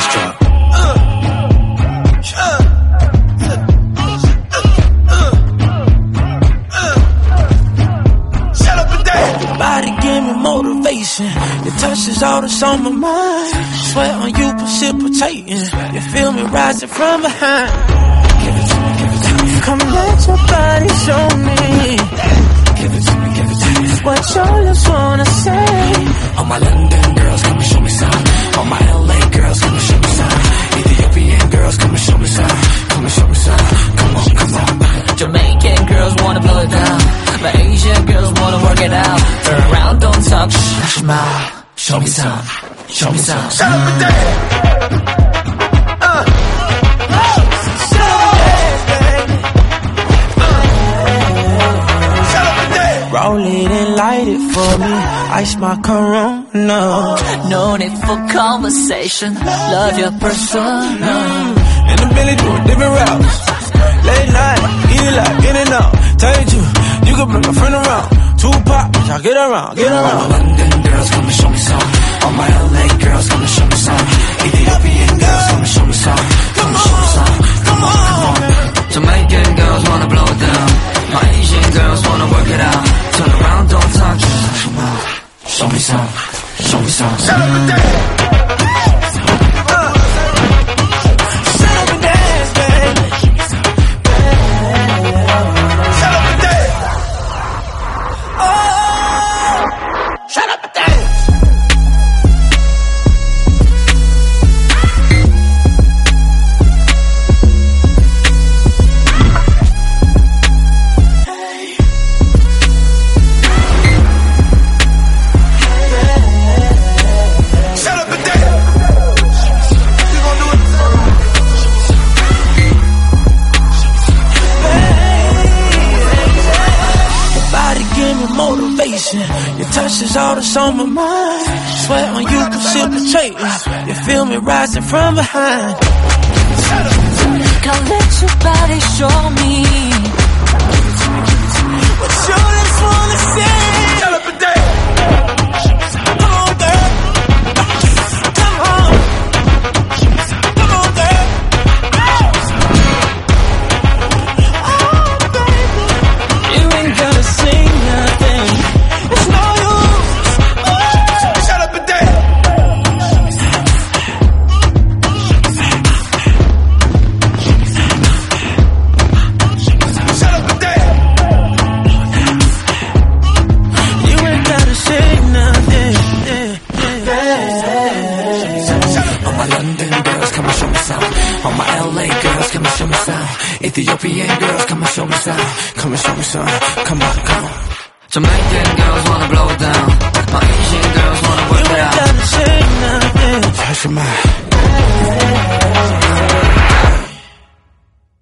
bass drop. Shut up and dance. Body give me motivation. Your touch is all that's on my mind. Sweat on you precipitating. You feel me rising from behind. Give it to me, give it to me. Come let your body show me. Give it to me, give it to me. What your lips wanna say. All my London girls, come and show me some. All my LA girls. Girls wanna blow it down. My Asian girls wanna work it out. Turn around, don't talk, shh, smile. Show me some, show me some. Shut up and dance. Shut up and dance. Roll it and light it for me. Ice my corona. No need for conversation. Love your persona. Can friend around. Two pop, y'all get around, get around. All my. London girls, come and show me some. All my LA girls, come and show me some. Ethiopian girls, come and show me some. Come and show me some. Come on, come on. Jamaican girls wanna blow it down. My Asian girls wanna work it out. Turn around, don't talk, shh, smile. Show me some. Show me some. Shut up and dance. Shut motivation. Your touch is all that's on my mind. Sweat on you precipitating. You feel me rising from behind. Come let your body show me. London girls, come and show me some. All my LA girls, come and show me some. Ethiopian girls, come and show me some. Come and show me some. Come on, come on. Jamaican girls wanna blow it down. My Asian girls wanna work it out.